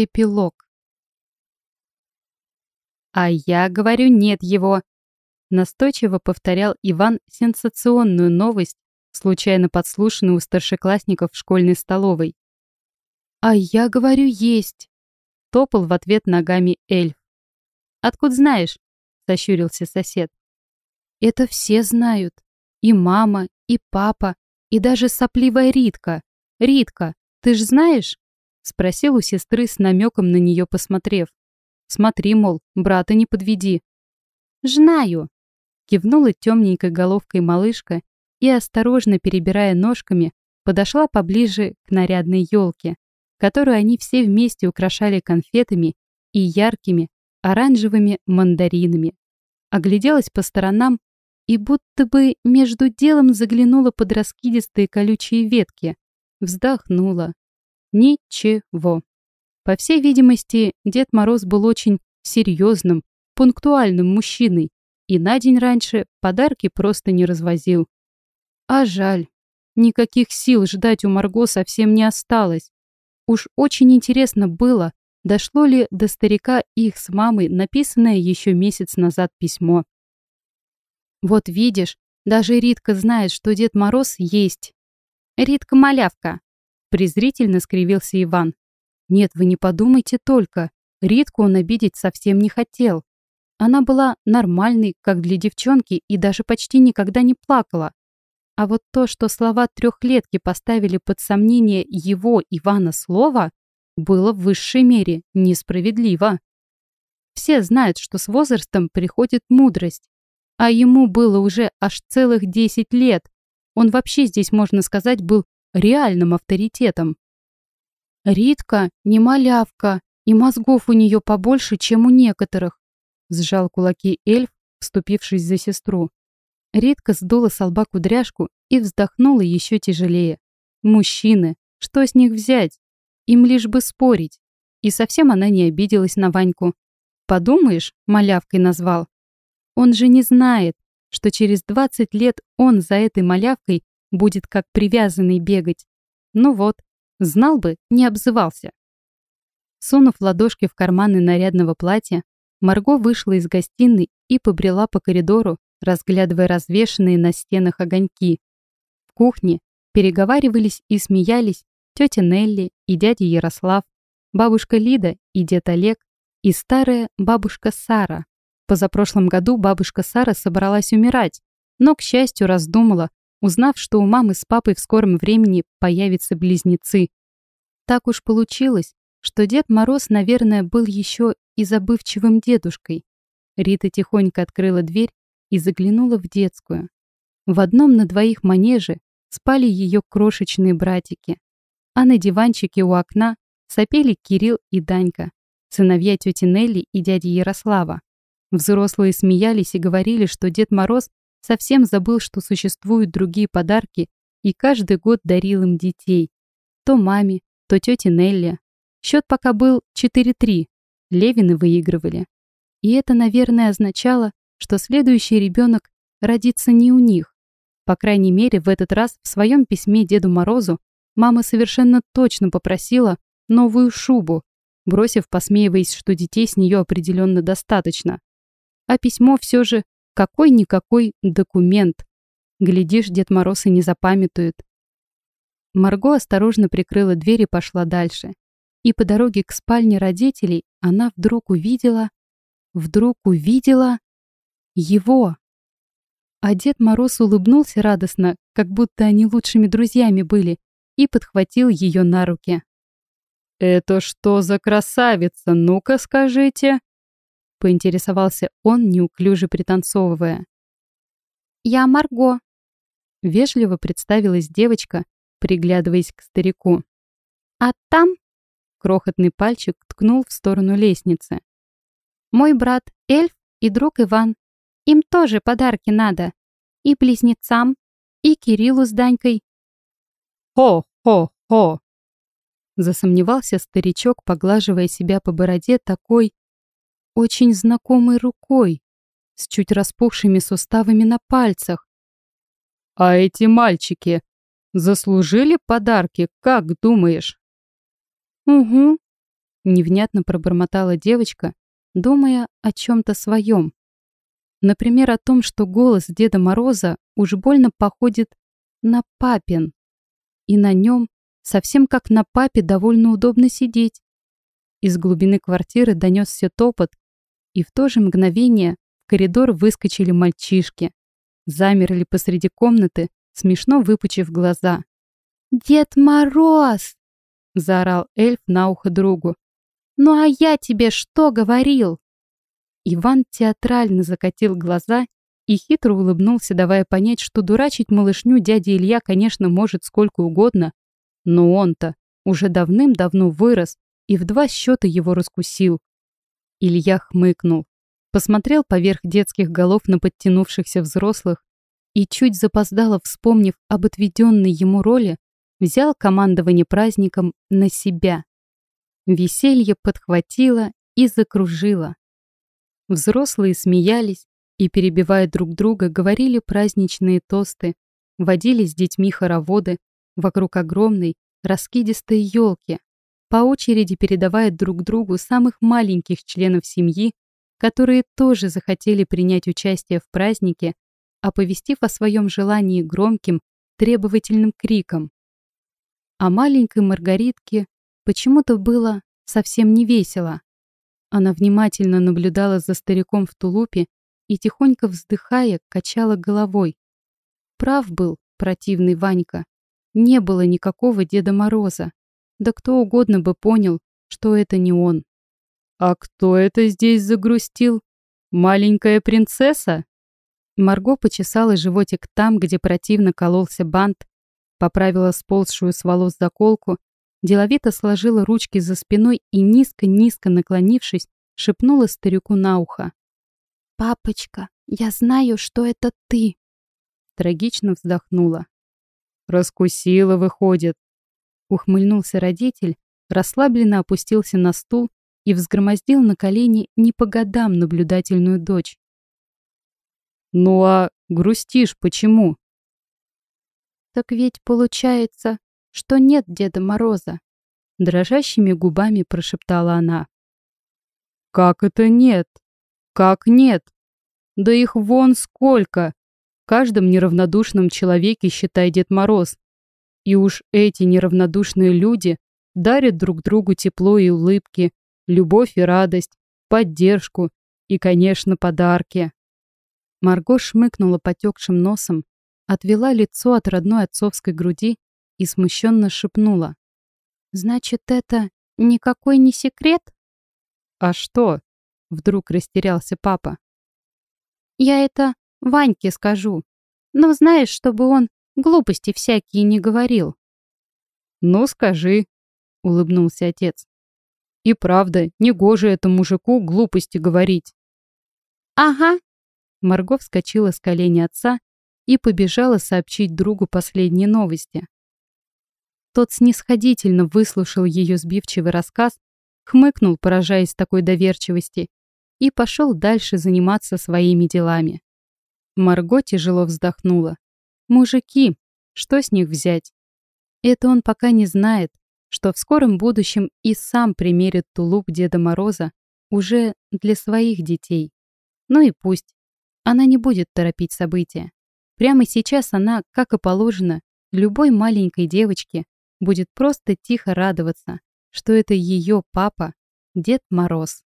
Эпилог. «А я говорю, нет его!» Настойчиво повторял Иван сенсационную новость, случайно подслушанную у старшеклассников в школьной столовой. «А я говорю, есть!» Топал в ответ ногами эльф. «Откуда знаешь?» — сощурился сосед. «Это все знают. И мама, и папа, и даже сопливая Ритка. Ритка, ты ж знаешь?» Спросил у сестры с намеком на нее посмотрев. «Смотри, мол, брата не подведи». «Знаю!» Кивнула темненькой головкой малышка и, осторожно перебирая ножками, подошла поближе к нарядной елке, которую они все вместе украшали конфетами и яркими оранжевыми мандаринами. Огляделась по сторонам и будто бы между делом заглянула под раскидистые колючие ветки, вздохнула. Ничего. По всей видимости, Дед Мороз был очень серьезным, пунктуальным мужчиной и на день раньше подарки просто не развозил. А жаль. Никаких сил ждать у Марго совсем не осталось. Уж очень интересно было, дошло ли до старика их с мамой написанное еще месяц назад письмо. Вот видишь, даже Ритка знает, что Дед Мороз есть. Ритка-малявка. Презрительно скривился Иван. Нет, вы не подумайте только. Ритку он обидеть совсем не хотел. Она была нормальной, как для девчонки, и даже почти никогда не плакала. А вот то, что слова трехлетки поставили под сомнение его, Ивана, слова, было в высшей мере несправедливо. Все знают, что с возрастом приходит мудрость, а ему было уже аж целых 10 лет. Он вообще здесь, можно сказать, был реальным авторитетом. Ритка не малявка, и мозгов у нее побольше, чем у некоторых, сжал кулаки эльф, вступившись за сестру. Ритка сдула с лба кудряшку и вздохнула еще тяжелее. Мужчины, что с них взять? Им лишь бы спорить. И совсем она не обиделась на Ваньку. Подумаешь, малявкой назвал. Он же не знает, что через 20 лет он за этой малявкой будет как привязанный бегать. Ну вот, знал бы, не обзывался. Сунув ладошки в карманы нарядного платья, Марго вышла из гостиной и побрела по коридору, разглядывая развешанные на стенах огоньки. В кухне переговаривались и смеялись тетя Нелли и дядя Ярослав, бабушка Лида и дед Олег, и старая бабушка Сара. Позапрошлом году бабушка Сара собралась умирать, но, к счастью, раздумала, узнав, что у мамы с папой в скором времени появятся близнецы. Так уж получилось, что Дед Мороз, наверное, был еще и забывчивым дедушкой. Рита тихонько открыла дверь и заглянула в детскую. В одном на двоих манеже спали ее крошечные братики, а на диванчике у окна сопели Кирилл и Данька, сыновья тети Нелли и дяди Ярослава. Взрослые смеялись и говорили, что Дед Мороз совсем забыл, что существуют другие подарки, и каждый год дарил им детей. То маме, то тете Нелли. Счет пока был 4-3. Левины выигрывали. И это, наверное, означало, что следующий ребенок родится не у них. По крайней мере, в этот раз в своем письме Деду Морозу мама совершенно точно попросила новую шубу, бросив, посмеиваясь, что детей с нее определенно достаточно. А письмо все же какой-никакой документ. Глядишь, Дед Мороз и не запамятует. Марго осторожно прикрыла дверь и пошла дальше. И по дороге к спальне родителей она вдруг увидела... Вдруг увидела... Его. А Дед Мороз улыбнулся радостно, как будто они лучшими друзьями были, и подхватил ее на руки. «Это что за красавица? Ну-ка скажите!» Поинтересовался он, неуклюже пританцовывая. «Я Марго», — вежливо представилась девочка, приглядываясь к старику. «А там...» — крохотный пальчик ткнул в сторону лестницы. «Мой брат Эльф и друг Иван. Им тоже подарки надо. И близнецам, и Кириллу с Данькой». «Хо-хо-хо!» Засомневался старичок, поглаживая себя по бороде такой очень знакомой рукой, с чуть распухшими суставами на пальцах. «А эти мальчики заслужили подарки, как думаешь?» «Угу», — Невнятно пробормотала девочка, думая о чем-то своем. Например, о том, что голос Деда Мороза уж больно походит на папин. И на нем, совсем как на папе, довольно удобно сидеть. Из глубины квартиры донесся топот, и в то же мгновение в коридор выскочили мальчишки. Замерли посреди комнаты, смешно выпучив глаза. «Дед Мороз!» — заорал эльф на ухо другу. «Ну а я тебе что говорил?» Иван театрально закатил глаза и хитро улыбнулся, давая понять, что дурачить малышню дядя Илья, конечно, может сколько угодно, но он-то уже давным-давно вырос и в два счета его раскусил. Илья хмыкнул, посмотрел поверх детских голов на подтянувшихся взрослых и, чуть запоздало вспомнив об отведенной ему роли, взял командование праздником на себя. Веселье подхватило и закружило. Взрослые смеялись и, перебивая друг друга, говорили праздничные тосты, водили с детьми хороводы вокруг огромной, раскидистой елки, по очереди передавая друг другу самых маленьких членов семьи, которые тоже захотели принять участие в празднике, оповестив о своем желании громким, требовательным криком. А маленькой Маргаритке почему-то было совсем не весело. Она внимательно наблюдала за стариком в тулупе и, тихонько вздыхая, качала головой. Прав был противный Ванька. Не было никакого Деда Мороза. Да кто угодно бы понял, что это не он. «А кто это здесь загрустил? Маленькая принцесса?» Марго почесала животик там, где противно кололся бант, поправила сползшую с волос заколку деловито сложила ручки за спиной и, низко-низко наклонившись, шепнула старику на ухо. «Папочка, я знаю, что это ты!» Трагично вздохнула. «Раскусила, выходит!» Ухмыльнулся родитель, расслабленно опустился на стул и взгромоздил на колени не по годам наблюдательную дочь. «Ну а грустишь почему?» «Так ведь получается, что нет Деда Мороза. Дрожащими губами прошептала она. Как это нет? Как нет? Да их вон сколько! В каждом неравнодушном человеке, считай Дед Мороз. И уж эти неравнодушные люди дарят друг другу тепло и улыбки, любовь и радость, поддержку и, конечно, подарки. Марго шмыкнула потекшим носом, отвела лицо от родной отцовской груди и смущенно шепнула. «Значит, это никакой не секрет?» «А что?» — вдруг растерялся папа. «Я это Ваньке скажу. Но знаешь, чтобы он глупости всякие не говорил». «Ну, скажи», — улыбнулся отец. «И правда, негоже этому мужику глупости говорить». «Ага». Марго вскочила с колени отца и побежала сообщить другу последние новости. Тот снисходительно выслушал ее сбивчивый рассказ, хмыкнул, поражаясь такой доверчивости, и пошел дальше заниматься своими делами. Марго тяжело вздохнула. Мужики, что с них взять? Это он пока не знает, что в скором будущем и сам примерит тулуп Деда Мороза уже для своих детей. Ну и пусть. Она не будет торопить события. Прямо сейчас она, как и положено, любой маленькой девочке, будет просто тихо радоваться, что это ее папа, Дед Мороз.